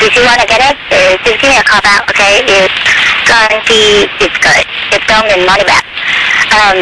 If you want to get it? Uh, just give me a call back, okay? It's guaranteed it's good. It's done in money back. Um,